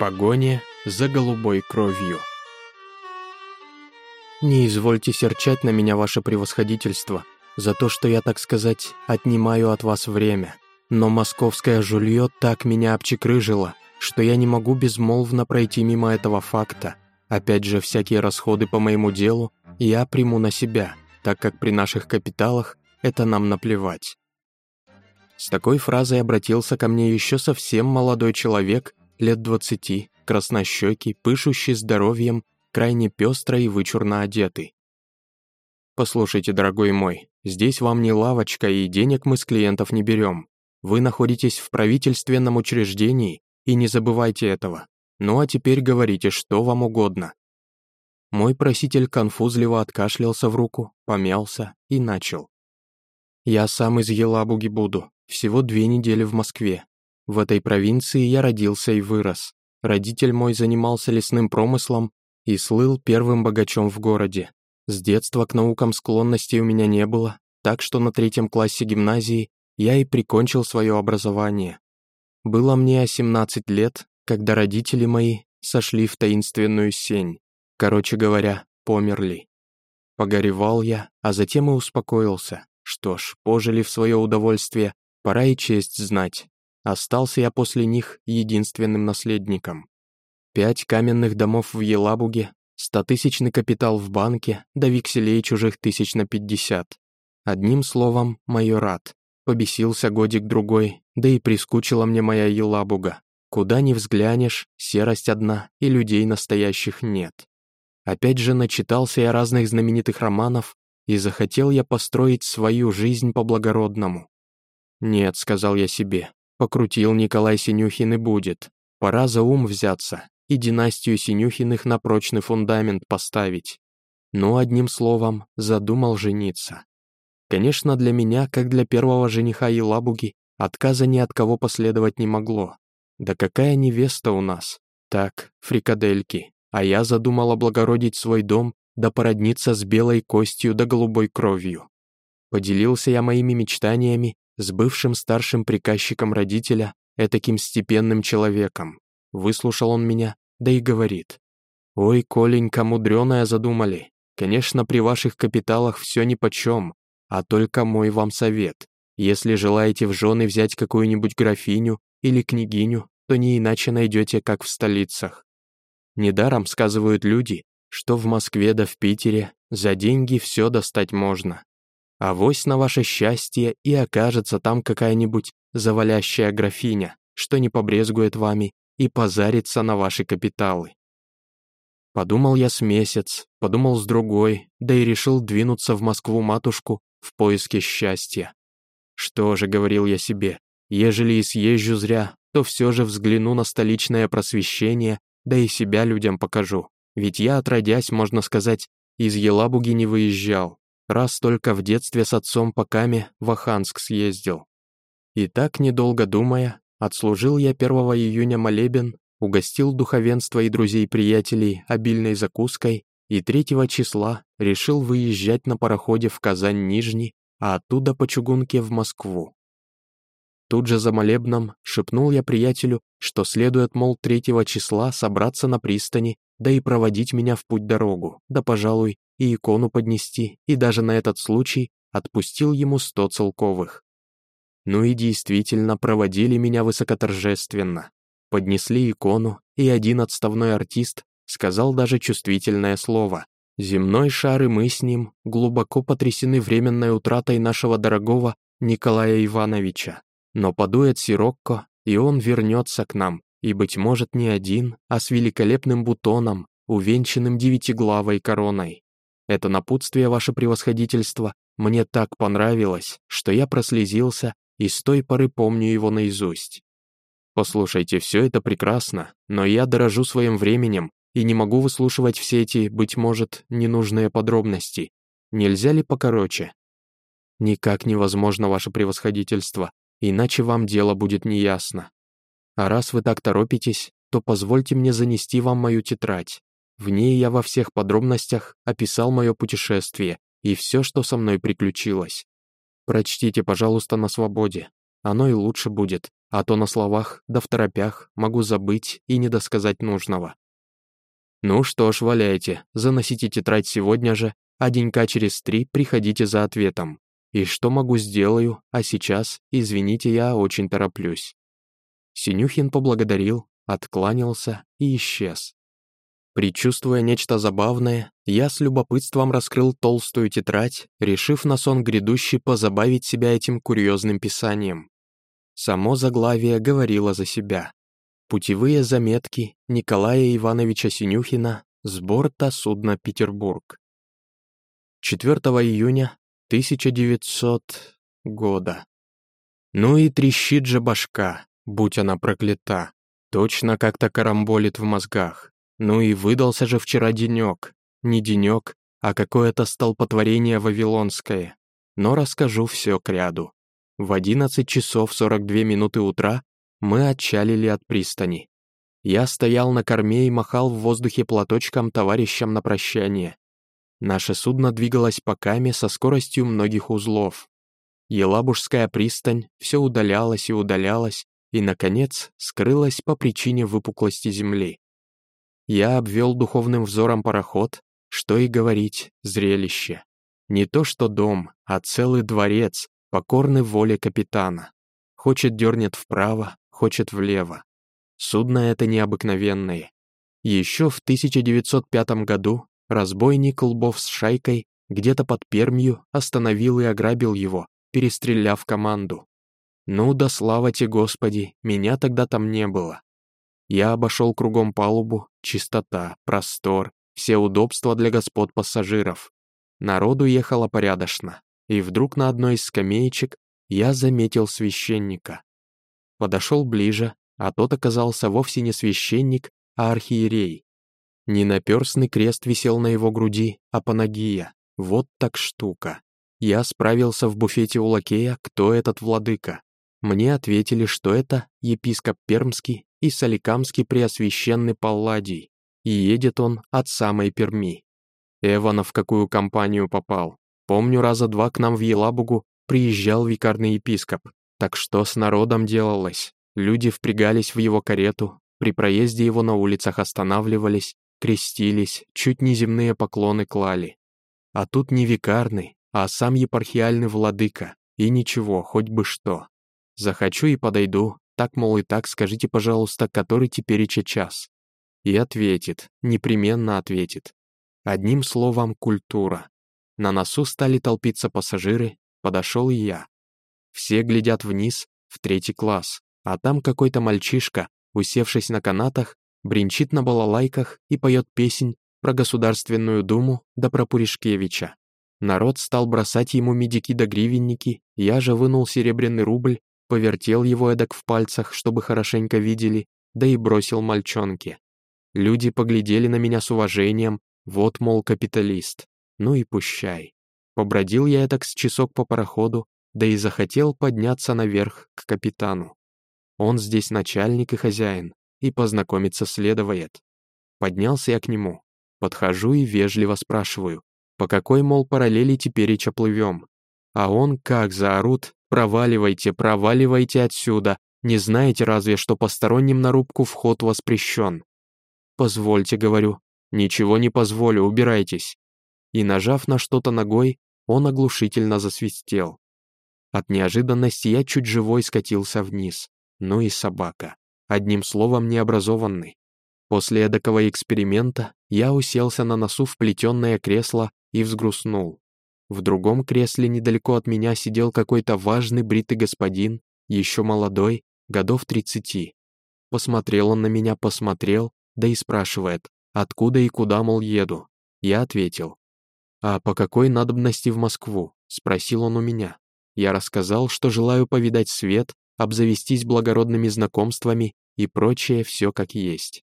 погоне за голубой кровью. Не извольте серчать на меня, ваше превосходительство, за то, что я, так сказать, отнимаю от вас время. Но московское жулье так меня обчекрыжило, что я не могу безмолвно пройти мимо этого факта. Опять же, всякие расходы по моему делу я приму на себя, так как при наших капиталах это нам наплевать. С такой фразой обратился ко мне еще совсем молодой человек, лет двадцати, краснощекий, пышущий здоровьем, крайне пестро и вычурно одетый. «Послушайте, дорогой мой, здесь вам не лавочка, и денег мы с клиентов не берем. Вы находитесь в правительственном учреждении, и не забывайте этого. Ну а теперь говорите, что вам угодно». Мой проситель конфузливо откашлялся в руку, помялся и начал. «Я сам из Елабуги буду, всего две недели в Москве. В этой провинции я родился и вырос. Родитель мой занимался лесным промыслом и слыл первым богачом в городе. С детства к наукам склонностей у меня не было, так что на третьем классе гимназии я и прикончил свое образование. Было мне 17 лет, когда родители мои сошли в таинственную сень. Короче говоря, померли. Погоревал я, а затем и успокоился. Что ж, пожили в свое удовольствие, Пора и честь знать. Остался я после них единственным наследником. Пять каменных домов в Елабуге, стотысячный капитал в банке, да векселей чужих тысяч на пятьдесят. Одним словом, майорат. Побесился годик-другой, да и прискучила мне моя Елабуга. Куда ни взглянешь, серость одна, и людей настоящих нет. Опять же начитался я разных знаменитых романов, и захотел я построить свою жизнь по-благородному. «Нет», — сказал я себе, — покрутил Николай Синюхин и будет. Пора за ум взяться и династию Синюхиных на прочный фундамент поставить. Ну, одним словом, задумал жениться. Конечно, для меня, как для первого жениха Елабуги, отказа ни от кого последовать не могло. Да какая невеста у нас? Так, фрикадельки. А я задумал облагородить свой дом да породниться с белой костью да голубой кровью. Поделился я моими мечтаниями с бывшим старшим приказчиком родителя, этаким степенным человеком. Выслушал он меня, да и говорит. «Ой, Коленька, мудреная задумали. Конечно, при ваших капиталах все нипочем, а только мой вам совет. Если желаете в жены взять какую-нибудь графиню или княгиню, то не иначе найдете, как в столицах. Недаром сказывают люди, что в Москве да в Питере за деньги все достать можно. А вось на ваше счастье и окажется там какая-нибудь завалящая графиня, что не побрезгует вами и позарится на ваши капиталы. Подумал я с месяц, подумал с другой, да и решил двинуться в Москву-матушку в поиске счастья. Что же, говорил я себе, ежели и съезжу зря, то все же взгляну на столичное просвещение, да и себя людям покажу. Ведь я, отродясь, можно сказать, из Елабуги не выезжал, Раз только в детстве с отцом по Каме в Аханск съездил. И так, недолго думая, отслужил я 1 июня молебен, угостил духовенство и друзей-приятелей обильной закуской и 3 числа решил выезжать на пароходе в Казань-Нижний, а оттуда по чугунке в Москву. Тут же за молебном шепнул я приятелю, что следует, мол, 3 числа собраться на пристани, да и проводить меня в путь-дорогу, да, пожалуй, и икону поднести, и даже на этот случай отпустил ему сто целковых. Ну и действительно проводили меня высокоторжественно. Поднесли икону, и один отставной артист сказал даже чувствительное слово. Земной шар и мы с ним глубоко потрясены временной утратой нашего дорогого Николая Ивановича. Но подует сирокко, и он вернется к нам, и, быть может, не один, а с великолепным бутоном, увенчанным девятиглавой короной. Это напутствие, ваше превосходительство, мне так понравилось, что я прослезился и с той поры помню его наизусть. Послушайте, все это прекрасно, но я дорожу своим временем и не могу выслушивать все эти, быть может, ненужные подробности. Нельзя ли покороче? Никак невозможно, ваше превосходительство, иначе вам дело будет неясно. А раз вы так торопитесь, то позвольте мне занести вам мою тетрадь. В ней я во всех подробностях описал мое путешествие и все, что со мной приключилось. Прочтите, пожалуйста, на свободе. Оно и лучше будет, а то на словах да в торопях могу забыть и не досказать нужного. Ну что ж, валяйте, заносите тетрадь сегодня же, а денька через три приходите за ответом. И что могу сделаю, а сейчас, извините, я очень тороплюсь. Синюхин поблагодарил, откланялся и исчез. Причувствуя нечто забавное, я с любопытством раскрыл толстую тетрадь, решив на сон грядущий позабавить себя этим курьезным писанием. Само заглавие говорило за себя. Путевые заметки Николая Ивановича Синюхина с борта судна «Петербург». 4 июня 1900 года. Ну и трещит же башка, будь она проклята. Точно как-то карамболит в мозгах. Ну и выдался же вчера денек. Не денек, а какое-то столпотворение вавилонское. Но расскажу все к ряду. В 11 часов 42 минуты утра мы отчалили от пристани. Я стоял на корме и махал в воздухе платочком товарищам на прощание. Наше судно двигалось по каме со скоростью многих узлов. Елабужская пристань все удалялась и удалялась, и, наконец, скрылась по причине выпуклости земли. Я обвел духовным взором пароход, что и говорить, зрелище. Не то что дом, а целый дворец, покорный воле капитана. Хочет дернет вправо, хочет влево. Судно это необыкновенное. Еще в 1905 году разбойник Лбов с шайкой где-то под Пермью остановил и ограбил его, перестреляв команду. Ну да слава тебе, Господи, меня тогда там не было. Я обошел кругом палубу, чистота, простор, все удобства для господ пассажиров. Народу ехало порядочно, и вдруг на одной из скамеечек я заметил священника. Подошел ближе, а тот оказался вовсе не священник, а архиерей. Не наперстный крест висел на его груди, а панагия. Вот так штука. Я справился в буфете у лакея, кто этот владыка. Мне ответили, что это епископ Пермский и Соликамский Преосвященный Палладий, и едет он от самой Перми. Эвана в какую компанию попал. Помню, раза два к нам в Елабугу приезжал викарный епископ. Так что с народом делалось? Люди впрягались в его карету, при проезде его на улицах останавливались, крестились, чуть не земные поклоны клали. А тут не викарный, а сам епархиальный владыка, и ничего, хоть бы что. Захочу и подойду, так, мол, и так, скажите, пожалуйста, который теперь час. И ответит, непременно ответит. Одним словом, культура. На носу стали толпиться пассажиры, подошел и я. Все глядят вниз, в третий класс, а там какой-то мальчишка, усевшись на канатах, бренчит на балалайках и поет песнь про Государственную Думу да про Пуришкевича. Народ стал бросать ему медики да гривенники, я же вынул серебряный рубль повертел его эдак в пальцах, чтобы хорошенько видели, да и бросил мальчонке. Люди поглядели на меня с уважением, вот, мол, капиталист. Ну и пущай. Побродил я эдак с часок по пароходу, да и захотел подняться наверх к капитану. Он здесь начальник и хозяин, и познакомиться следует. Поднялся я к нему, подхожу и вежливо спрашиваю, по какой, мол, параллели теперь и плывем. А он как заорут, Проваливайте, проваливайте отсюда. Не знаете разве, что посторонним на рубку вход воспрещен? Позвольте, говорю. Ничего не позволю, убирайтесь. И нажав на что-то ногой, он оглушительно засвистел. От неожиданности я чуть живой скатился вниз. Ну и собака. Одним словом, необразованный. После эдакого эксперимента я уселся на носу в плетенное кресло и взгрустнул. В другом кресле недалеко от меня сидел какой-то важный бритый господин, еще молодой, годов тридцати. Посмотрел он на меня, посмотрел, да и спрашивает, откуда и куда, мол, еду. Я ответил. «А по какой надобности в Москву?» — спросил он у меня. Я рассказал, что желаю повидать свет, обзавестись благородными знакомствами и прочее все как есть.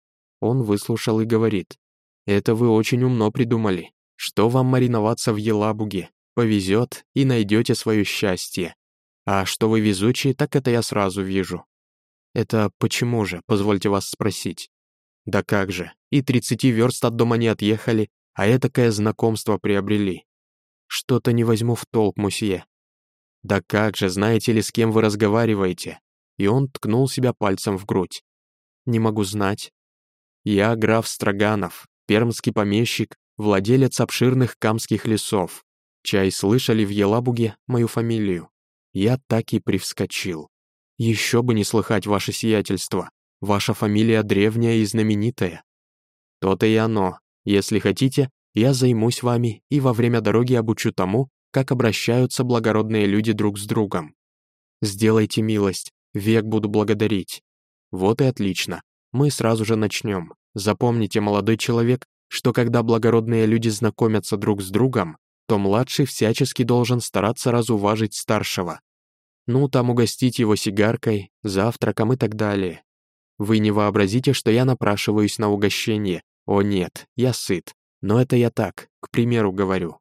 Он выслушал и говорит, «Это вы очень умно придумали. Что вам мариноваться в Елабуге? Повезет, и найдете свое счастье. А что вы везучие, так это я сразу вижу. Это почему же, позвольте вас спросить? Да как же, и тридцати верст от дома не отъехали, а этакое знакомство приобрели. Что-то не возьму в толк, мусье. Да как же, знаете ли, с кем вы разговариваете? и он ткнул себя пальцем в грудь. «Не могу знать». «Я граф Строганов, пермский помещик, владелец обширных камских лесов. Чай слышали в Елабуге мою фамилию. Я так и привскочил. Еще бы не слыхать ваше сиятельство. Ваша фамилия древняя и знаменитая. То-то и оно. Если хотите, я займусь вами и во время дороги обучу тому, как обращаются благородные люди друг с другом. Сделайте милость, век буду благодарить. Вот и отлично. Мы сразу же начнем. Запомните, молодой человек, что когда благородные люди знакомятся друг с другом, то младший всячески должен стараться разуважить старшего. Ну, там угостить его сигаркой, завтраком и так далее. Вы не вообразите, что я напрашиваюсь на угощение. О нет, я сыт. Но это я так, к примеру, говорю.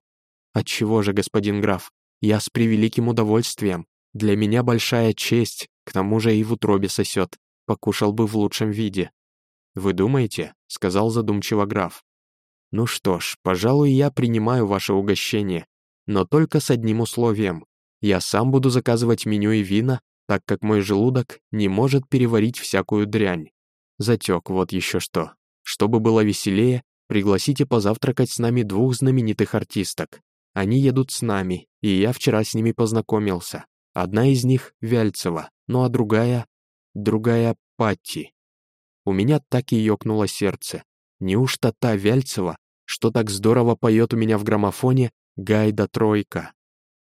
Отчего же, господин граф, я с превеликим удовольствием. Для меня большая честь, к тому же и в утробе сосет. Покушал бы в лучшем виде. «Вы думаете?» — сказал задумчиво граф. «Ну что ж, пожалуй, я принимаю ваше угощение, но только с одним условием. Я сам буду заказывать меню и вина, так как мой желудок не может переварить всякую дрянь. Затек, вот еще что. Чтобы было веселее, пригласите позавтракать с нами двух знаменитых артисток. Они едут с нами, и я вчера с ними познакомился. Одна из них — Вяльцева, ну а другая... другая — Патти. У меня так и ёкнуло сердце. Неужто та Вяльцева, что так здорово поет у меня в граммофоне «Гайда Тройка»?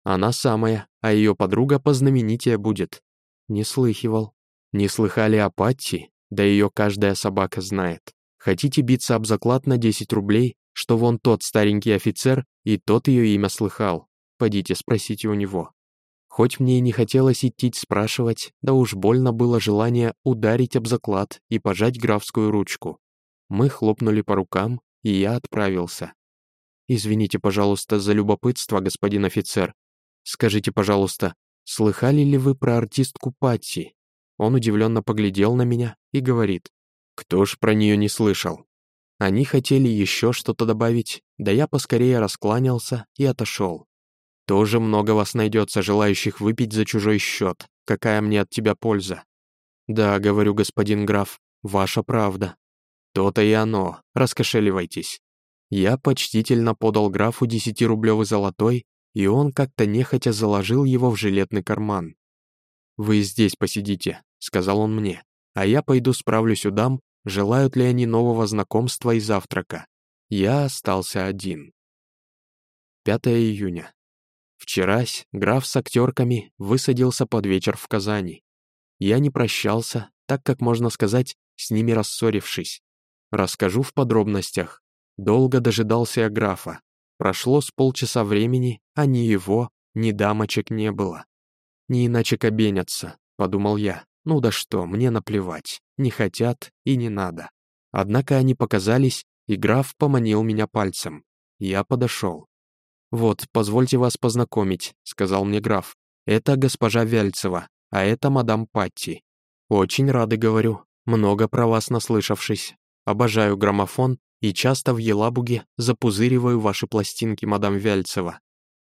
Она самая, а ее подруга познаменитее будет. Не слыхивал. Не слыхали о Патти? Да ее каждая собака знает. Хотите биться об заклад на 10 рублей, что вон тот старенький офицер и тот ее имя слыхал? Пойдите спросите у него. Хоть мне и не хотелось идти спрашивать, да уж больно было желание ударить об заклад и пожать графскую ручку. Мы хлопнули по рукам, и я отправился. «Извините, пожалуйста, за любопытство, господин офицер. Скажите, пожалуйста, слыхали ли вы про артистку Патти?» Он удивленно поглядел на меня и говорит, «Кто ж про нее не слышал?» Они хотели еще что-то добавить, да я поскорее раскланялся и отошел. Тоже много вас найдется, желающих выпить за чужой счет. Какая мне от тебя польза? Да, говорю, господин граф, ваша правда. То-то и оно, раскошеливайтесь. Я почтительно подал графу десятирублевый золотой, и он как-то нехотя заложил его в жилетный карман. «Вы здесь посидите», — сказал он мне, «а я пойду справлюсь у дам, желают ли они нового знакомства и завтрака. Я остался один. 5 июня. Вчерась граф с актерками высадился под вечер в Казани. Я не прощался, так как, можно сказать, с ними рассорившись. Расскажу в подробностях. Долго дожидался я графа. Прошло с полчаса времени, а ни его, ни дамочек не было. Не иначе кабенятся, подумал я. Ну да что, мне наплевать. Не хотят и не надо. Однако они показались, и граф поманил меня пальцем. Я подошел. «Вот, позвольте вас познакомить», — сказал мне граф. «Это госпожа Вяльцева, а это мадам Патти. Очень рады, говорю, много про вас наслышавшись. Обожаю граммофон и часто в Елабуге запузыриваю ваши пластинки, мадам Вяльцева.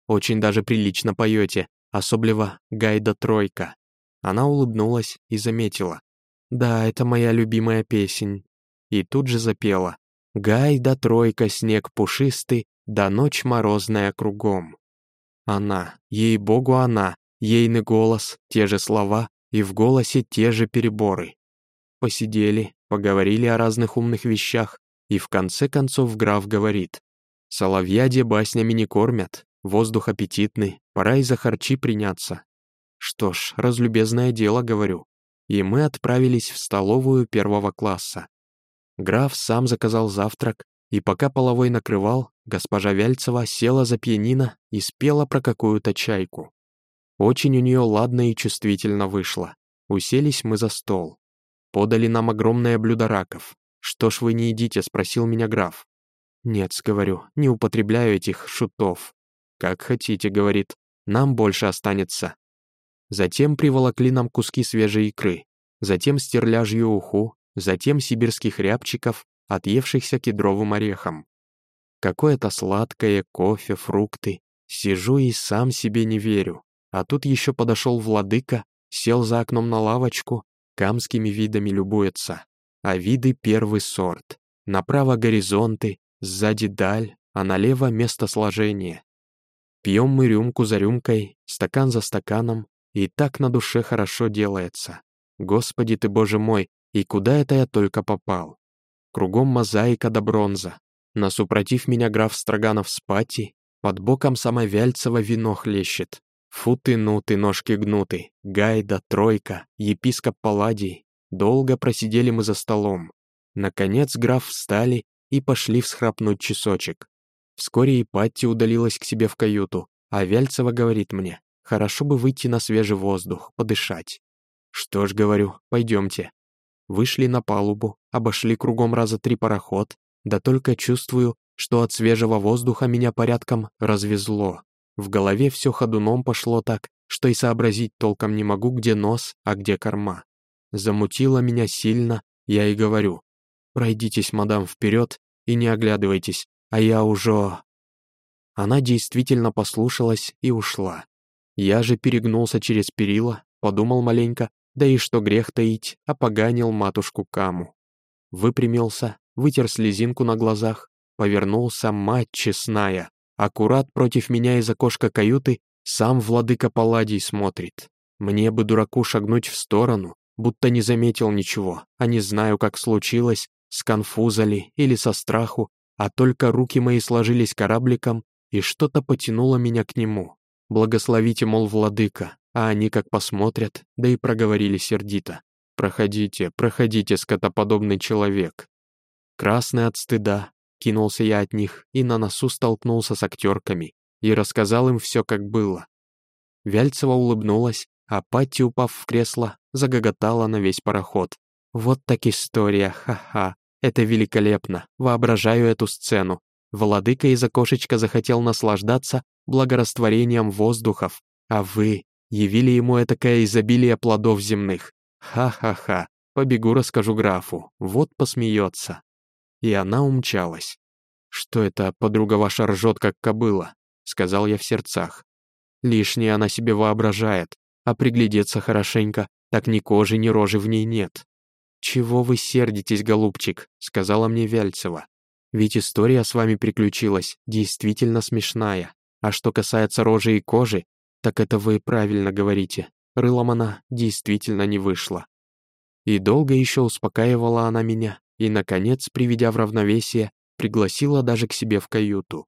Очень даже прилично поете, особливо «Гайда Тройка». Она улыбнулась и заметила. «Да, это моя любимая песень». И тут же запела. «Гайда Тройка, снег пушистый, да ночь морозная кругом. Она, ей-богу она, ейный голос, те же слова и в голосе те же переборы. Посидели, поговорили о разных умных вещах, и в конце концов граф говорит, «Соловьяде баснями не кормят, воздух аппетитный, пора и за харчи приняться». Что ж, разлюбезное дело, говорю. И мы отправились в столовую первого класса. Граф сам заказал завтрак, и пока половой накрывал, госпожа Вяльцева села за пианино и спела про какую-то чайку. Очень у нее ладно и чувствительно вышло. Уселись мы за стол. Подали нам огромное блюдо раков. «Что ж вы не едите?» — спросил меня граф. «Нет», — говорю, — «не употребляю этих шутов». «Как хотите», — говорит, — «нам больше останется». Затем приволокли нам куски свежей икры, затем стерляжью уху, затем сибирских рябчиков, отъевшихся кедровым орехом. Какое-то сладкое, кофе, фрукты. Сижу и сам себе не верю. А тут еще подошел владыка, сел за окном на лавочку, камскими видами любуется. А виды первый сорт. Направо горизонты, сзади даль, а налево место сложения. Пьем мы рюмку за рюмкой, стакан за стаканом, и так на душе хорошо делается. Господи ты, Боже мой, и куда это я только попал? Кругом мозаика до бронза. Насупротив меня граф Строганов с пати, под боком сама Вяльцева вино хлещет. Фу ты, ну ты, ножки гнуты, Гайда, Тройка, епископ Палладий. Долго просидели мы за столом. Наконец граф встали и пошли всхрапнуть часочек. Вскоре и Патти удалилась к себе в каюту, а Вяльцева говорит мне, хорошо бы выйти на свежий воздух, подышать. Что ж, говорю, пойдемте. Вышли на палубу, обошли кругом раза три пароход, да только чувствую, что от свежего воздуха меня порядком развезло. В голове все ходуном пошло так, что и сообразить толком не могу, где нос, а где корма. Замутило меня сильно, я и говорю. Пройдитесь, мадам, вперед и не оглядывайтесь, а я уже...» Она действительно послушалась и ушла. Я же перегнулся через перила, подумал маленько, да и что грех таить, опоганил матушку Каму. Выпрямился, вытер слезинку на глазах, повернулся, мать честная. Аккурат против меня из окошка каюты сам владыка Палладий смотрит. Мне бы дураку шагнуть в сторону, будто не заметил ничего, а не знаю, как случилось, с конфуза ли или со страху, а только руки мои сложились корабликом, и что-то потянуло меня к нему. Благословите, мол, владыка, а они как посмотрят, да и проговорили сердито. «Проходите, проходите, скотоподобный человек». Красный от стыда, кинулся я от них и на носу столкнулся с актерками и рассказал им все, как было. Вяльцева улыбнулась, а Патти, упав в кресло, загоготала на весь пароход. «Вот так история, ха-ха. Это великолепно, воображаю эту сцену. Владыка из окошечка захотел наслаждаться благорастворением воздухов, а вы явили ему этакое изобилие плодов земных. Ха-ха-ха, побегу расскажу графу, вот посмеется. И она умчалась. «Что это, подруга ваша ржет, как кобыла?» — сказал я в сердцах. Лишнее она себе воображает, а приглядеться хорошенько, так ни кожи, ни рожи в ней нет. «Чего вы сердитесь, голубчик?» — сказала мне Вяльцева. «Ведь история с вами приключилась, действительно смешная. А что касается рожи и кожи, так это вы правильно говорите. Рылом она действительно не вышла». И долго еще успокаивала она меня, и, наконец, приведя в равновесие, пригласила даже к себе в каюту.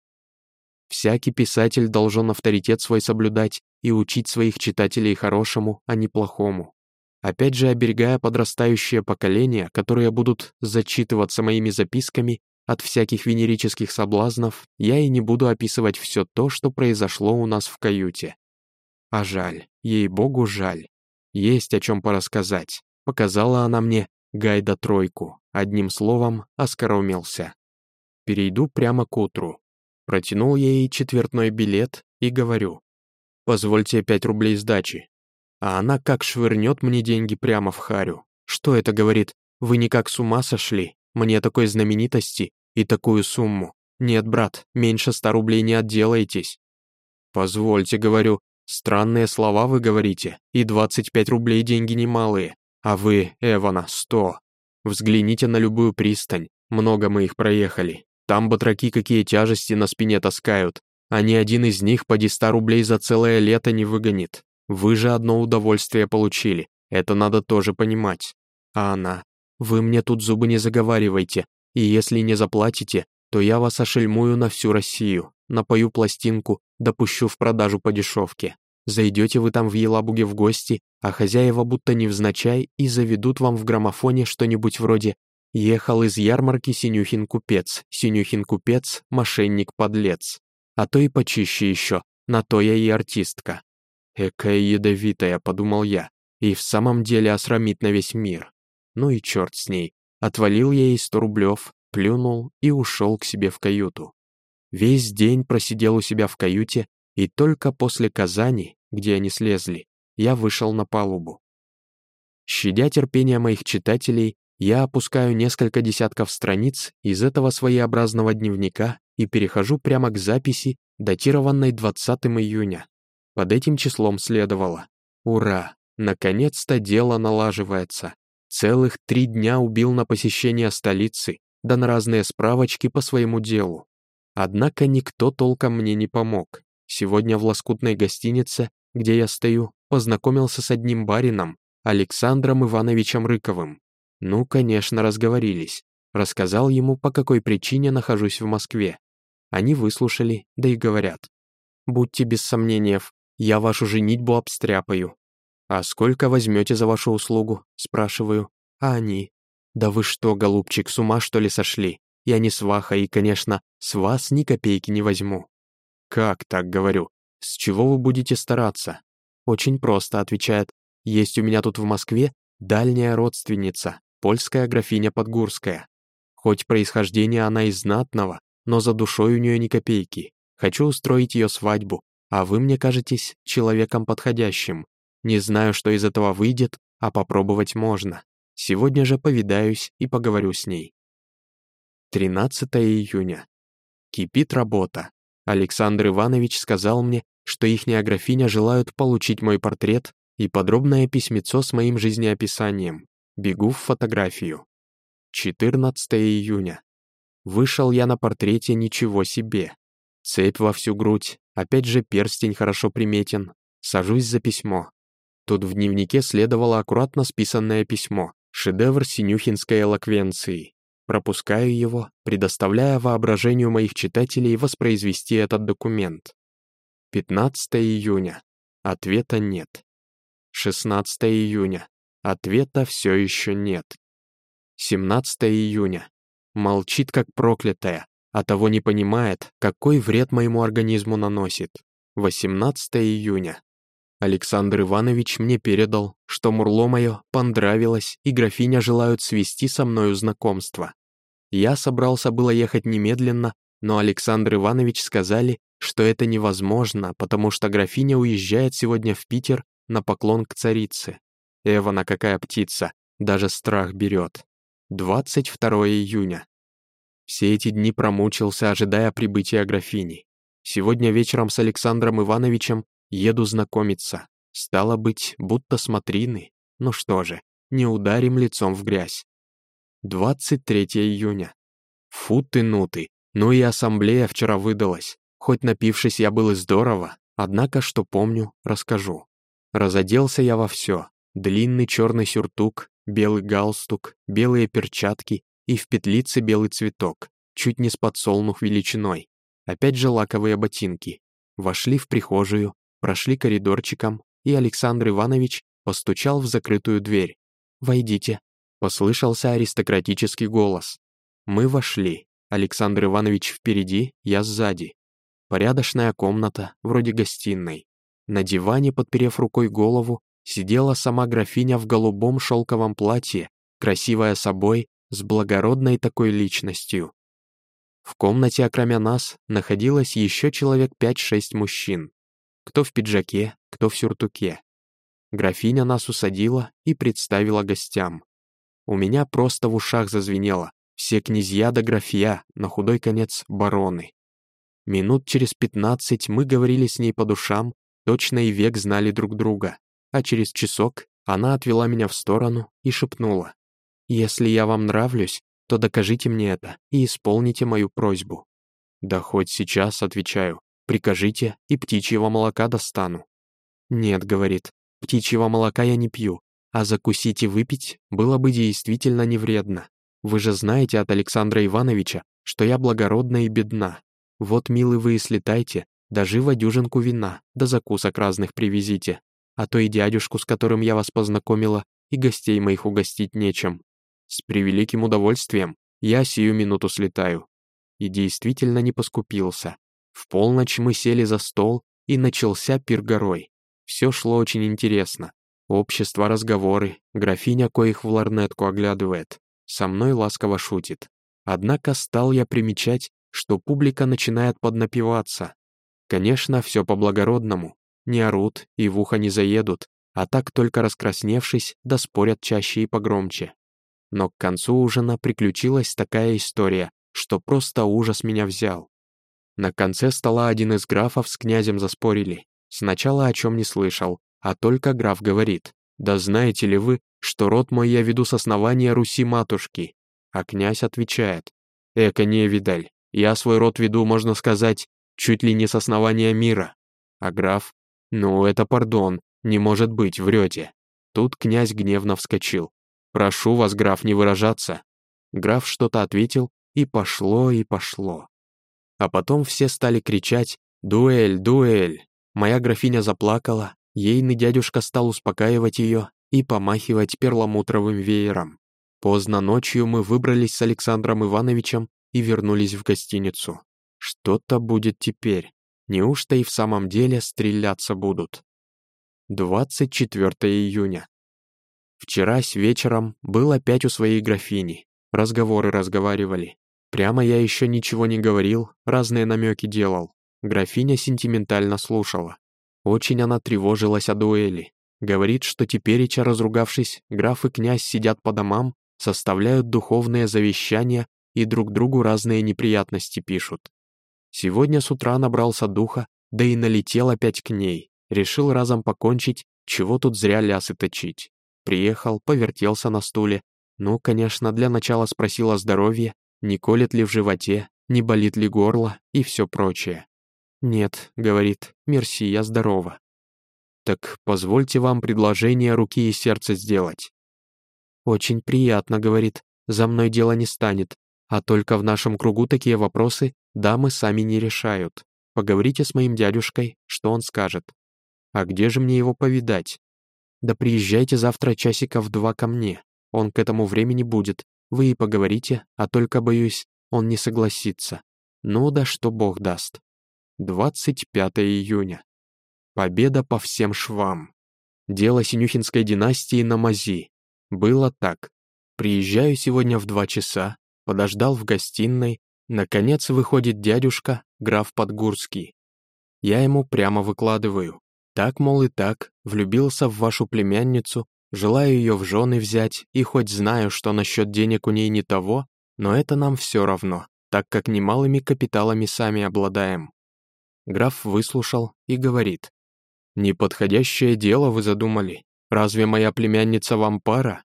Всякий писатель должен авторитет свой соблюдать и учить своих читателей хорошему, а не плохому. Опять же, оберегая подрастающее поколение, которые будут зачитываться моими записками от всяких венерических соблазнов, я и не буду описывать все то, что произошло у нас в каюте. А жаль, ей-богу жаль. Есть о чем порассказать. Показала она мне гайда тройку, одним словом, оскоромился. Перейду прямо к утру. Протянул ей четвертной билет и говорю. «Позвольте пять рублей сдачи, а она как швырнет мне деньги прямо в харю. Что это говорит? Вы никак с ума сошли? Мне такой знаменитости и такую сумму. Нет, брат, меньше ста рублей не отделаетесь. Позвольте, говорю, странные слова вы говорите, и 25 рублей деньги немалые. А вы, Эвана, сто. Взгляните на любую пристань, много мы их проехали. Там батраки какие тяжести на спине таскают, а ни один из них по 100 рублей за целое лето не выгонит. Вы же одно удовольствие получили, это надо тоже понимать. А она, вы мне тут зубы не заговаривайте, и если не заплатите, то я вас ошельмую на всю Россию, напою пластинку, допущу в продажу по дешевке. Зайдете вы там в Елабуге в гости, а хозяева будто невзначай и заведут вам в граммофоне что-нибудь вроде «Ехал из ярмарки Синюхин-купец, Синюхин-купец, мошенник-подлец». А то и почище еще, на то я и артистка. Экая ядовитая, подумал я, и в самом деле осрамит на весь мир. Ну и черт с ней. Отвалил я ей сто рублев, плюнул и ушел к себе в каюту. Весь день просидел у себя в каюте, и только после Казани, где они слезли, я вышел на палубу. Щадя терпение моих читателей, я опускаю несколько десятков страниц из этого своеобразного дневника и перехожу прямо к записи, датированной 20 июня под этим числом следовало. Ура! Наконец-то дело налаживается. Целых три дня убил на посещение столицы, да на разные справочки по своему делу. Однако никто толком мне не помог. Сегодня в лоскутной гостинице, где я стою, познакомился с одним барином, Александром Ивановичем Рыковым. Ну, конечно, разговорились. Рассказал ему, по какой причине нахожусь в Москве. Они выслушали, да и говорят. «Будьте без сомнений, я вашу женитьбу обстряпаю». «А сколько возьмете за вашу услугу?» – спрашиваю. А они? «Да вы что, голубчик, с ума что ли сошли? Я не сваха и, конечно, с вас ни копейки не возьму». «Как так, говорю? С чего вы будете стараться?» «Очень просто», — отвечает. «Есть у меня тут в Москве дальняя родственница, польская графиня Подгурская. Хоть происхождение она из знатного, но за душой у нее ни копейки. Хочу устроить ее свадьбу, а вы мне кажетесь человеком подходящим. Не знаю, что из этого выйдет, а попробовать можно. Сегодня же повидаюсь и поговорю с ней. 13 июня. Кипит работа. Александр Иванович сказал мне, что ихняя графиня желают получить мой портрет и подробное письмецо с моим жизнеописанием. Бегу в фотографию. 14 июня. Вышел я на портрете ничего себе. Цепь во всю грудь, опять же перстень хорошо приметен. Сажусь за письмо. Тут в дневнике следовало аккуратно списанное письмо, шедевр синюхинской элоквенции. Пропускаю его, предоставляя воображению моих читателей воспроизвести этот документ. 15 июня. Ответа нет. 16 июня. Ответа все еще нет. 17 июня. Молчит как проклятая, а того не понимает, какой вред моему организму наносит. 18 июня. Александр Иванович мне передал, что мурло мое понравилось, и графиня желают свести со мною знакомство. Я собрался было ехать немедленно, но Александр Иванович сказали, что это невозможно, потому что графиня уезжает сегодня в Питер на поклон к царице. Эвана какая птица, даже страх берет. 22 июня. Все эти дни промучился, ожидая прибытия графини. Сегодня вечером с Александром Ивановичем еду знакомиться. Стало быть, будто смотрины. Ну что же, не ударим лицом в грязь. 23 июня. Фу ты, ну ты. Ну и ассамблея вчера выдалась. Хоть напившись я был и здорово, однако, что помню, расскажу. Разоделся я во все. Длинный черный сюртук, белый галстук, белые перчатки и в петлице белый цветок, чуть не с подсолнух величиной. Опять же лаковые ботинки. Вошли в прихожую, прошли коридорчиком, и Александр Иванович постучал в закрытую дверь. «Войдите», — послышался аристократический голос. Мы вошли. Александр Иванович впереди, я сзади. Порядочная комната, вроде гостиной. На диване, подперев рукой голову, сидела сама графиня в голубом шелковом платье, красивая собой, с благородной такой личностью. В комнате, окромя нас, находилось еще человек 5-6 мужчин. Кто в пиджаке, кто в сюртуке. Графиня нас усадила и представила гостям. У меня просто в ушах зазвенело. Все князья да графья, на худой конец бароны. Минут через пятнадцать мы говорили с ней по душам, точно и век знали друг друга а через часок она отвела меня в сторону и шепнула. «Если я вам нравлюсь, то докажите мне это и исполните мою просьбу». «Да хоть сейчас», — отвечаю, — «прикажите, и птичьего молока достану». «Нет», — говорит, — «птичьего молока я не пью, а закусить и выпить было бы действительно не вредно. Вы же знаете от Александра Ивановича, что я благородна и бедна. Вот, милый, вы и слетайте, да живо дюжинку вина, да закусок разных привезите а то и дядюшку, с которым я вас познакомила, и гостей моих угостить нечем. С превеликим удовольствием я сию минуту слетаю. И действительно не поскупился. В полночь мы сели за стол, и начался пир горой. Все шло очень интересно. Общество, разговоры, графиня коих в ларнетку оглядывает. Со мной ласково шутит. Однако стал я примечать, что публика начинает поднапиваться. Конечно, все по-благородному, не орут и в ухо не заедут, а так только раскрасневшись, да чаще и погромче. Но к концу ужина приключилась такая история, что просто ужас меня взял. На конце стола один из графов с князем заспорили. Сначала о чем не слышал, а только граф говорит. Да знаете ли вы, что род мой я веду с основания Руси-матушки?» А князь отвечает, «Эка не видаль, я свой род веду, можно сказать, чуть ли не с основания мира». А граф, «Ну, это пардон, не может быть, врете». Тут князь гневно вскочил. «Прошу вас, граф, не выражаться». Граф что-то ответил, и пошло, и пошло. А потом все стали кричать «Дуэль, дуэль!». Моя графиня заплакала, ейный дядюшка стал успокаивать ее и помахивать перламутровым веером. Поздно ночью мы выбрались с Александром Ивановичем и вернулись в гостиницу. Что-то будет теперь. Неужто и в самом деле стреляться будут? 24 июня. Вчера с вечером был опять у своей графини. Разговоры разговаривали. Прямо я еще ничего не говорил, разные намеки делал. Графиня сентиментально слушала. Очень она тревожилась о дуэли. Говорит, что тепереча разругавшись, граф и князь сидят по домам, составляют духовные завещания и друг другу разные неприятности пишут. Сегодня с утра набрался духа, да и налетел опять к ней. Решил разом покончить, чего тут зря лясы точить. Приехал, повертелся на стуле. Ну, конечно, для начала спросил о здоровье, не колет ли в животе, не болит ли горло и все прочее. «Нет», — говорит, — «мерси, я здорова». «Так позвольте вам предложение руки и сердца сделать». «Очень приятно», — говорит, — «за мной дело не станет, а только в нашем кругу такие вопросы дамы сами не решают. Поговорите с моим дядюшкой, что он скажет». «А где же мне его повидать?» Да приезжайте завтра часика в два ко мне. Он к этому времени будет. Вы и поговорите, а только, боюсь, он не согласится. Ну да что бог даст. 25 июня. Победа по всем швам. Дело Синюхинской династии на мази. Было так. Приезжаю сегодня в два часа, подождал в гостиной, наконец выходит дядюшка, граф Подгурский. Я ему прямо выкладываю. Так, мол, и так, влюбился в вашу племянницу, желаю ее в жены взять, и хоть знаю, что насчет денег у ней не того, но это нам все равно, так как немалыми капиталами сами обладаем. Граф выслушал и говорит, «Неподходящее дело вы задумали. Разве моя племянница вам пара?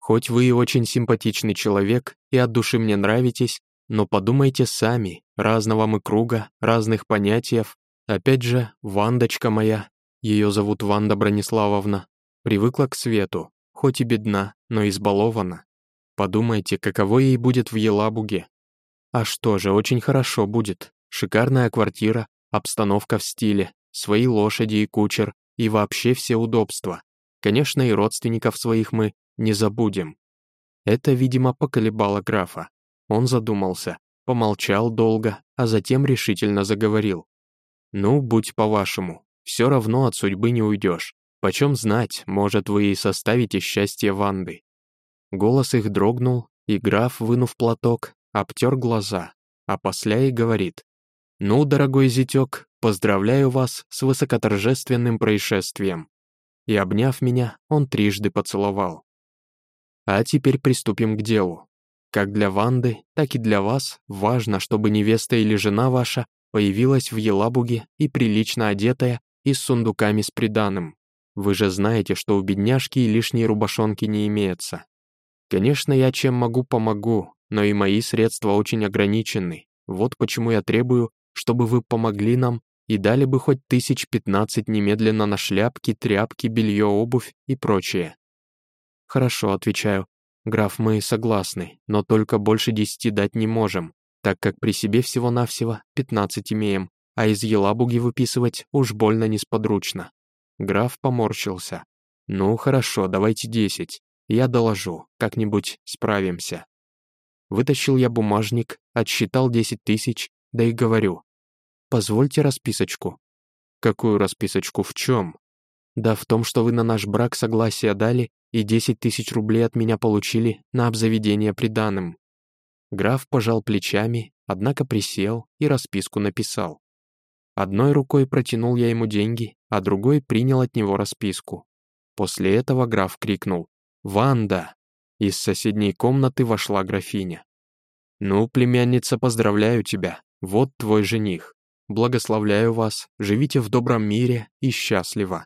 Хоть вы и очень симпатичный человек, и от души мне нравитесь, но подумайте сами, разного мы круга, разных понятиев. Опять же, Вандочка моя, ее зовут Ванда Брониславовна, привыкла к свету, хоть и бедна, но избалована. Подумайте, каково ей будет в Елабуге. А что же, очень хорошо будет. Шикарная квартира, обстановка в стиле, свои лошади и кучер, и вообще все удобства. Конечно, и родственников своих мы не забудем. Это, видимо, поколебало графа. Он задумался, помолчал долго, а затем решительно заговорил. «Ну, будь по-вашему, все равно от судьбы не уйдешь. Почем знать, может, вы и составите счастье Ванды». Голос их дрогнул, и граф, вынув платок, обтер глаза, а после и говорит. «Ну, дорогой зятек, поздравляю вас с высокоторжественным происшествием». И, обняв меня, он трижды поцеловал. А теперь приступим к делу. Как для Ванды, так и для вас важно, чтобы невеста или жена ваша появилась в Елабуге и прилично одетая и с сундуками с приданым. Вы же знаете, что у бедняжки лишней рубашонки не имеется. Конечно, я чем могу, помогу, но и мои средства очень ограничены. Вот почему я требую, чтобы вы помогли нам и дали бы хоть тысяч пятнадцать немедленно на шляпки, тряпки, белье, обувь и прочее. Хорошо, отвечаю. Граф, мы согласны, но только больше десяти дать не можем, так как при себе всего-навсего пятнадцать имеем, а из Елабуги выписывать уж больно несподручно. Граф поморщился. «Ну, хорошо, давайте десять. Я доложу, как-нибудь справимся». Вытащил я бумажник, отсчитал десять тысяч, да и говорю. «Позвольте расписочку». «Какую расписочку, в чем?» «Да в том, что вы на наш брак согласие дали и десять тысяч рублей от меня получили на обзаведение приданым». Граф пожал плечами, однако присел и расписку написал. Одной рукой протянул я ему деньги, а другой принял от него расписку. После этого граф крикнул «Ванда!». Из соседней комнаты вошла графиня. «Ну, племянница, поздравляю тебя, вот твой жених. Благословляю вас, живите в добром мире и счастливо».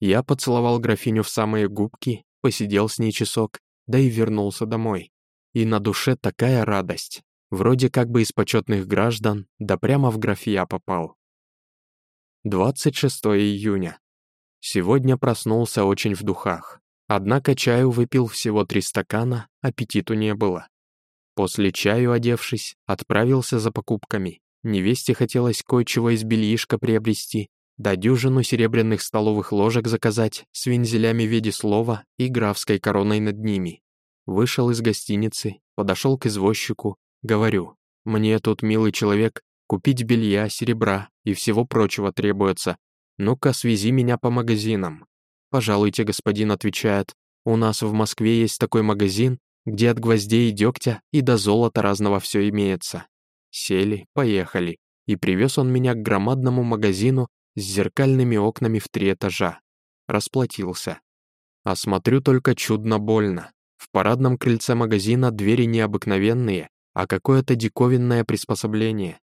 Я поцеловал графиню в самые губки, посидел с ней часок, да и вернулся домой. И на душе такая радость. Вроде как бы из почетных граждан, да прямо в графия попал. 26 июня. Сегодня проснулся очень в духах. Однако чаю выпил всего три стакана, аппетиту не было. После чаю, одевшись, отправился за покупками. Невесте хотелось кое-чего из бельишка приобрести, да дюжину серебряных столовых ложек заказать с вензелями в виде слова и графской короной над ними. Вышел из гостиницы, подошел к извозчику, говорю, «Мне тут, милый человек, купить белья, серебра и всего прочего требуется. Ну-ка, свези меня по магазинам». «Пожалуйте, господин», отвечает, «у нас в Москве есть такой магазин, где от гвоздей и дегтя и до золота разного все имеется». Сели, поехали, и привез он меня к громадному магазину с зеркальными окнами в три этажа. Расплатился. А смотрю только чудно больно. В парадном крыльце магазина двери необыкновенные, а какое-то диковинное приспособление.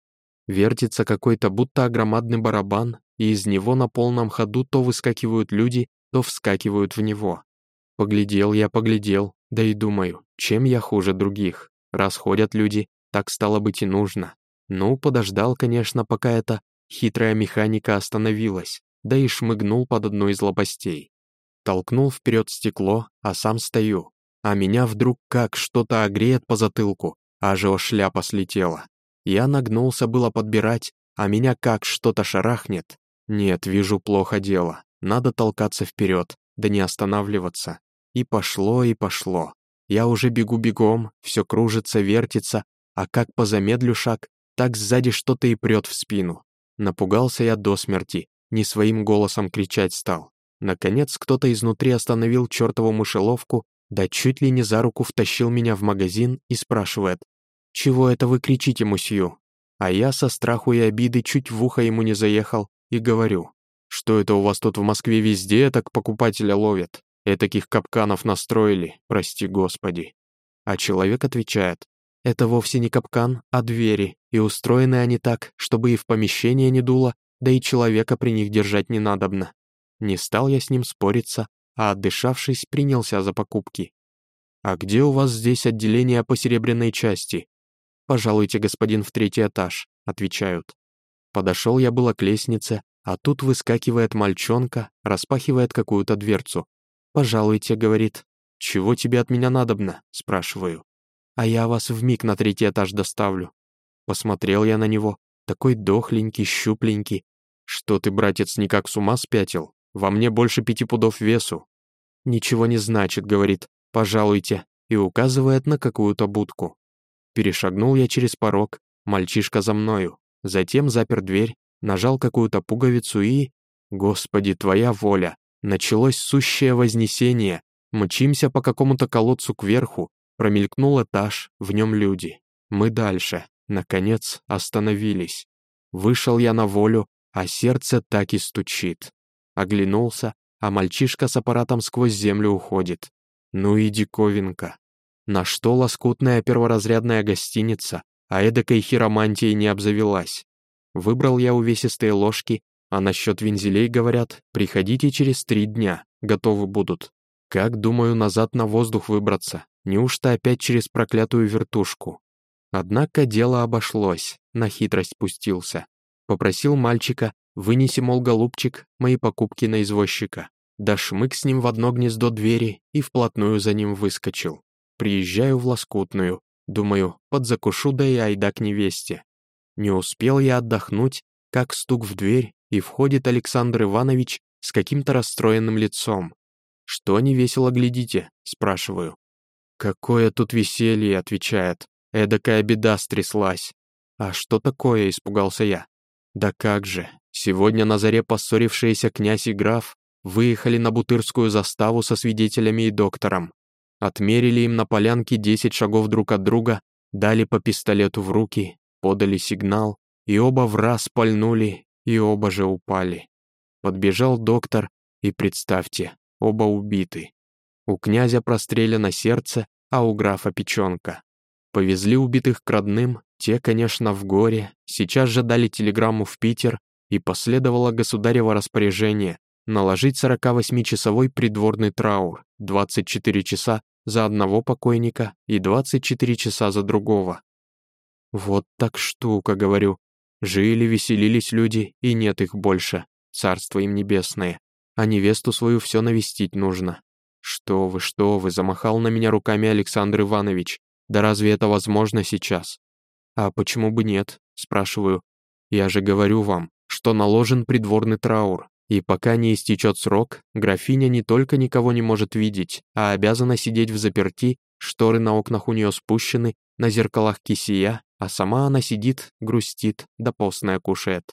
Вертится какой-то будто громадный барабан, и из него на полном ходу то выскакивают люди, то вскакивают в него. Поглядел я, поглядел, да и думаю, чем я хуже других. Расходят люди, так стало быть и нужно. Ну, подождал, конечно, пока эта хитрая механика остановилась, да и шмыгнул под одну из лопастей. Толкнул вперед стекло, а сам стою. А меня вдруг как что-то огреет по затылку, аж его шляпа слетела. Я нагнулся было подбирать, а меня как что-то шарахнет. Нет, вижу плохо дело. Надо толкаться вперед, да не останавливаться. И пошло, и пошло. Я уже бегу бегом, все кружится, вертится, а как позамедлю шаг, так сзади что-то и прет в спину. Напугался я до смерти, не своим голосом кричать стал. Наконец кто-то изнутри остановил чертову мышеловку, да чуть ли не за руку втащил меня в магазин и спрашивает, «Чего это вы кричите, мусью?» А я со страху и обиды чуть в ухо ему не заехал и говорю, «Что это у вас тут в Москве везде так покупателя ловят? Этаких капканов настроили, прости господи». А человек отвечает, это вовсе не капкан, а двери, и устроены они так, чтобы и в помещение не дуло, да и человека при них держать не надобно. Не стал я с ним спориться, а отдышавшись, принялся за покупки. «А где у вас здесь отделение по серебряной части?» «Пожалуйте, господин, в третий этаж», — отвечают. Подошел я было к лестнице, а тут выскакивает мальчонка, распахивает какую-то дверцу. «Пожалуйте», — говорит. «Чего тебе от меня надобно?» — спрашиваю а я вас вмиг на третий этаж доставлю». Посмотрел я на него, такой дохленький, щупленький. «Что ты, братец, никак с ума спятил? Во мне больше пяти пудов весу». «Ничего не значит», — говорит, «пожалуйте», и указывает на какую-то будку. Перешагнул я через порог, мальчишка за мною, затем запер дверь, нажал какую-то пуговицу и... Господи, твоя воля! Началось сущее вознесение, мчимся по какому-то колодцу кверху, Промелькнул этаж, в нем люди. Мы дальше. Наконец, остановились. Вышел я на волю, а сердце так и стучит. Оглянулся, а мальчишка с аппаратом сквозь землю уходит. Ну и диковинка. На что лоскутная перворазрядная гостиница, а эдакой хиромантией не обзавелась. Выбрал я увесистые ложки, а насчет вензелей говорят, приходите через три дня, готовы будут. Как, думаю, назад на воздух выбраться? Неужто опять через проклятую вертушку? Однако дело обошлось, на хитрость пустился. Попросил мальчика, вынеси, мол, голубчик, мои покупки на извозчика. Да шмык с ним в одно гнездо двери и вплотную за ним выскочил. Приезжаю в Лоскутную, думаю, подзакушу да и айда к невесте. Не успел я отдохнуть, как стук в дверь, и входит Александр Иванович с каким-то расстроенным лицом. «Что не весело глядите?» – спрашиваю. «Какое тут веселье!» — отвечает. «Эдакая беда стряслась». «А что такое?» — испугался я. «Да как же! Сегодня на заре поссорившиеся князь и граф выехали на Бутырскую заставу со свидетелями и доктором. Отмерили им на полянке десять шагов друг от друга, дали по пистолету в руки, подали сигнал, и оба в раз пальнули, и оба же упали. Подбежал доктор, и представьте, оба убиты. У князя прострелено сердце, а у графа печенка. Повезли убитых к родным, те, конечно, в горе, сейчас же дали телеграмму в Питер, и последовало государево распоряжение наложить 48-часовой придворный траур, 24 часа за одного покойника и 24 часа за другого. Вот так штука, говорю. Жили, веселились люди, и нет их больше. Царство им небесное. А невесту свою все навестить нужно. Что вы, что вы, замахал на меня руками Александр Иванович. Да разве это возможно сейчас? А почему бы нет, спрашиваю. Я же говорю вам, что наложен придворный траур, и пока не истечет срок, графиня не только никого не может видеть, а обязана сидеть в заперти, шторы на окнах у нее спущены, на зеркалах кисия, а сама она сидит, грустит, да постная кушает.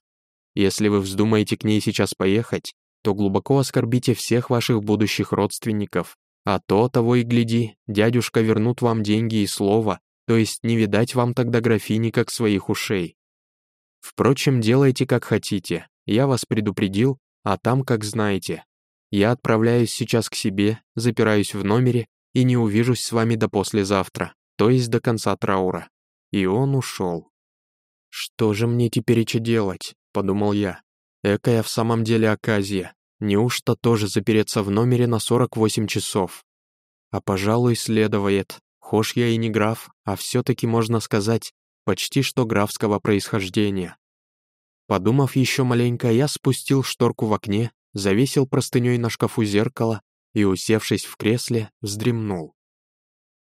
Если вы вздумаете к ней сейчас поехать, то глубоко оскорбите всех ваших будущих родственников, а то, того и гляди, дядюшка вернут вам деньги и слово, то есть не видать вам тогда графини как своих ушей. Впрочем, делайте как хотите, я вас предупредил, а там как знаете. Я отправляюсь сейчас к себе, запираюсь в номере и не увижусь с вами до послезавтра, то есть до конца траура. И он ушел. «Что же мне теперь еще делать?» — подумал я. Экая в самом деле оказия. Неужто тоже запереться в номере на 48 часов? А пожалуй, следует. Хошь я и не граф, а все-таки можно сказать, почти что графского происхождения. Подумав еще маленько, я спустил шторку в окне, завесил простыней на шкафу зеркало и, усевшись в кресле, вздремнул.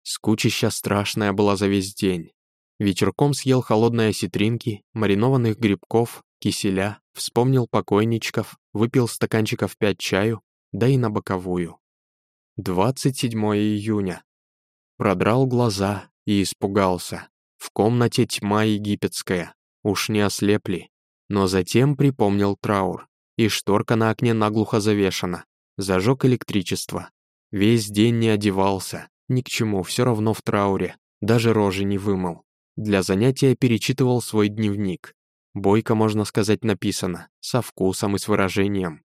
Скучища страшная была за весь день. Вечерком съел холодные осетринки, маринованных грибков, киселя, вспомнил покойничков, выпил стаканчиков пять чаю, да и на боковую. 27 июня. Продрал глаза и испугался. В комнате тьма египетская. Уж не ослепли. Но затем припомнил траур, и шторка на окне наглухо завешена. Зажег электричество. Весь день не одевался, ни к чему, все равно в трауре, даже рожи не вымыл. Для занятия перечитывал свой дневник. Бойко, можно сказать, написано, со вкусом и с выражением.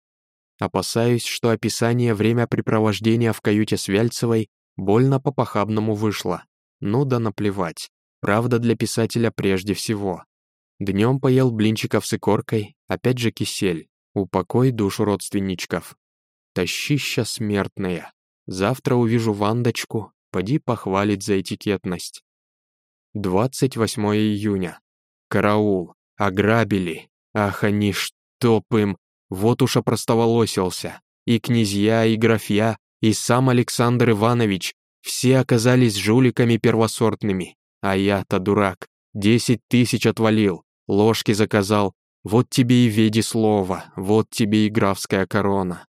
Опасаюсь, что описание времяпрепровождения в каюте Свяльцевой больно по-похабному вышло. Ну да наплевать. Правда для писателя прежде всего. Днем поел блинчиков с икоркой, опять же кисель. Упокой душу родственничков. Тащища смертная. Завтра увижу Вандочку, поди похвалить за этикетность. 28 июня. Караул. Ограбили. Ах, они чтоб им. Вот уж опростоволосился. И князья, и графья, и сам Александр Иванович. Все оказались жуликами первосортными. А я-то дурак. Десять тысяч отвалил ложки заказал. Вот тебе и веди слово, вот тебе и графская корона.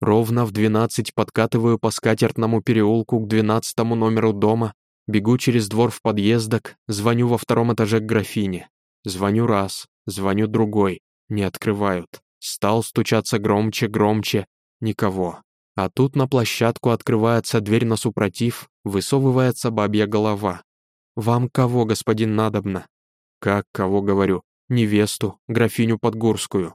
Ровно в двенадцать подкатываю по скатертному переулку к двенадцатому номеру дома, бегу через двор в подъездок, звоню во втором этаже к графине. Звоню раз, звоню другой, не открывают. Стал стучаться громче, громче, никого. А тут на площадку открывается дверь на супротив, высовывается бабья голова. «Вам кого, господин, надобно?» Как кого говорю? Невесту, графиню Подгорскую.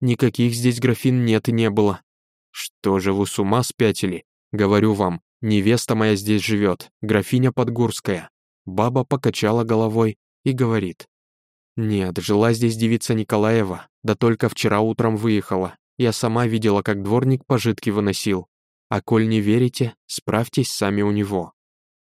Никаких здесь графин нет и не было. Что же вы с ума спятили? Говорю вам, невеста моя здесь живет, графиня Подгорская. Баба покачала головой и говорит. Нет, жила здесь девица Николаева, да только вчера утром выехала. Я сама видела, как дворник пожитки выносил. А коль не верите, справьтесь сами у него.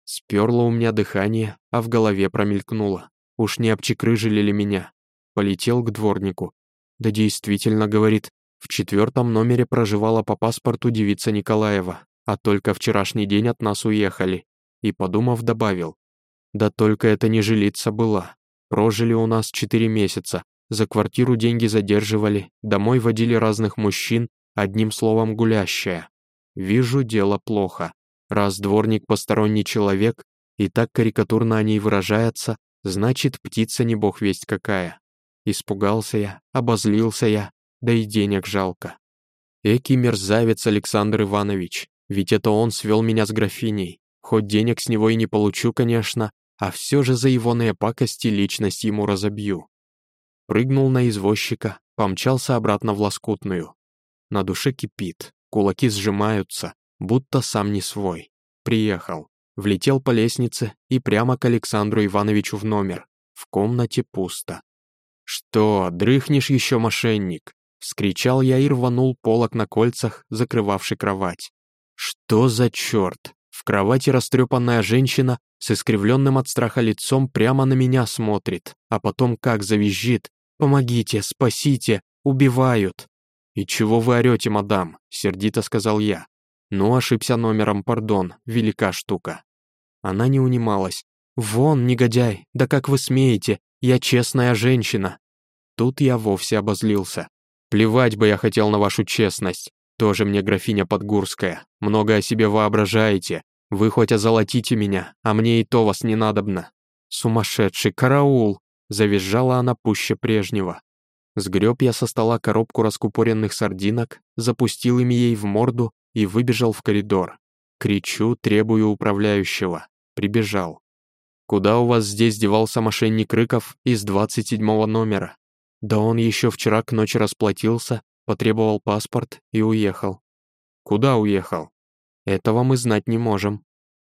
Сперло у меня дыхание, а в голове промелькнуло. Уж не обчекрыжили ли меня? Полетел к дворнику. Да действительно, говорит, в четвертом номере проживала по паспорту девица Николаева, а только вчерашний день от нас уехали. И, подумав, добавил. Да только это не жилица была. Прожили у нас четыре месяца, за квартиру деньги задерживали, домой водили разных мужчин, одним словом гулящая. Вижу, дело плохо. Раз дворник посторонний человек, и так карикатурно о ней выражается, Значит, птица не бог весть какая. Испугался я, обозлился я, да и денег жалко. Эки мерзавец Александр Иванович, ведь это он свел меня с графиней. Хоть денег с него и не получу, конечно, а все же за егоные пакости личность ему разобью. Прыгнул на извозчика, помчался обратно в лоскутную. На душе кипит, кулаки сжимаются, будто сам не свой. Приехал влетел по лестнице и прямо к Александру Ивановичу в номер. В комнате пусто. «Что, дрыхнешь еще, мошенник?» Вскричал я и рванул полок на кольцах, закрывавший кровать. Что за черт? В кровати растрепанная женщина с искривленным от страха лицом прямо на меня смотрит, а потом как завизжит. «Помогите, спасите, убивают!» «И чего вы орете, мадам?» — сердито сказал я. «Ну, ошибся номером, пардон, велика штука». Она не унималась. «Вон, негодяй, да как вы смеете? Я честная женщина!» Тут я вовсе обозлился. Плевать бы я хотел на вашу честность. Тоже мне графиня Подгурская. Много о себе воображаете. Вы хоть озолотите меня, а мне и то вас не надобно. Сумасшедший караул! Завизжала она пуще прежнего. Сгреб я со стола коробку раскупоренных сардинок, запустил ими ей в морду и выбежал в коридор. Кричу, требую управляющего. Прибежал. «Куда у вас здесь девался мошенник Рыков из 27 номера?» Да он еще вчера к ночи расплатился, потребовал паспорт и уехал. Куда уехал? Этого мы знать не можем.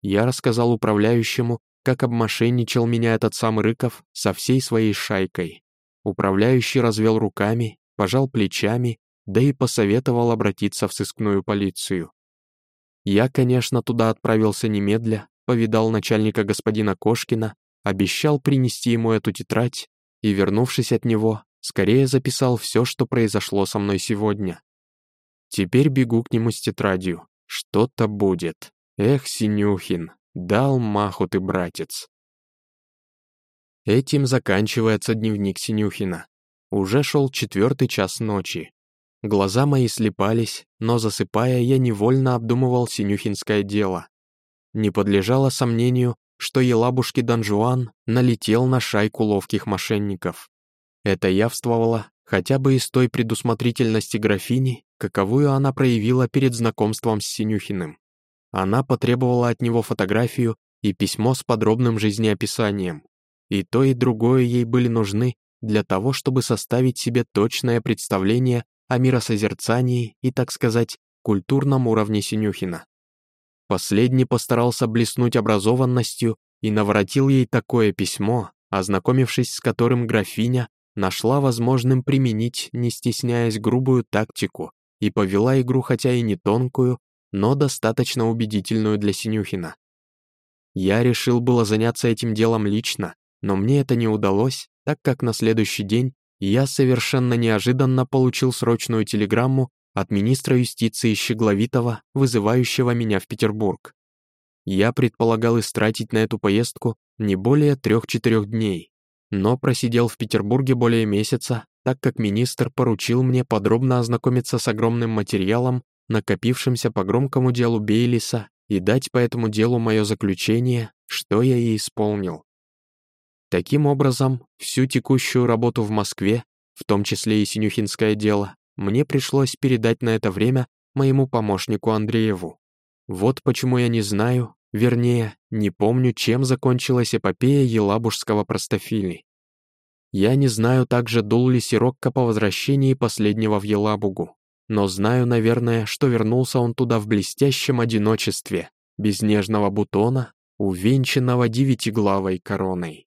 Я рассказал управляющему, как обмошенничал меня этот самый Рыков со всей своей шайкой. Управляющий развел руками, пожал плечами, да и посоветовал обратиться в сыскную полицию. Я, конечно, туда отправился немедля, повидал начальника господина Кошкина, обещал принести ему эту тетрадь и, вернувшись от него, скорее записал все, что произошло со мной сегодня. Теперь бегу к нему с тетрадью. Что-то будет. Эх, Синюхин, дал маху ты, братец. Этим заканчивается дневник Синюхина. Уже шел четвертый час ночи. Глаза мои слепались, но засыпая, я невольно обдумывал Синюхинское дело. Не подлежало сомнению, что елабушки Дон Жуан налетел на шайку ловких мошенников. Это явствовало хотя бы из той предусмотрительности графини, каковую она проявила перед знакомством с Синюхиным. Она потребовала от него фотографию и письмо с подробным жизнеописанием. И то, и другое ей были нужны для того, чтобы составить себе точное представление о миросозерцании и, так сказать, культурном уровне Синюхина. Последний постарался блеснуть образованностью и наворотил ей такое письмо, ознакомившись с которым графиня нашла возможным применить, не стесняясь, грубую тактику и повела игру хотя и не тонкую, но достаточно убедительную для Синюхина. Я решил было заняться этим делом лично, но мне это не удалось, так как на следующий день я совершенно неожиданно получил срочную телеграмму от министра юстиции Щегловитова, вызывающего меня в Петербург. Я предполагал истратить на эту поездку не более трех-четырех дней, но просидел в Петербурге более месяца, так как министр поручил мне подробно ознакомиться с огромным материалом, накопившимся по громкому делу Бейлиса, и дать по этому делу мое заключение, что я и исполнил. Таким образом, всю текущую работу в Москве, в том числе и Синюхинское дело, мне пришлось передать на это время моему помощнику Андрееву. Вот почему я не знаю, Вернее, не помню, чем закончилась эпопея елабужского простофили. Я не знаю также, дул ли Сирокко по возвращении последнего в Елабугу, но знаю, наверное, что вернулся он туда в блестящем одиночестве, без нежного бутона, увенчанного девятиглавой короной.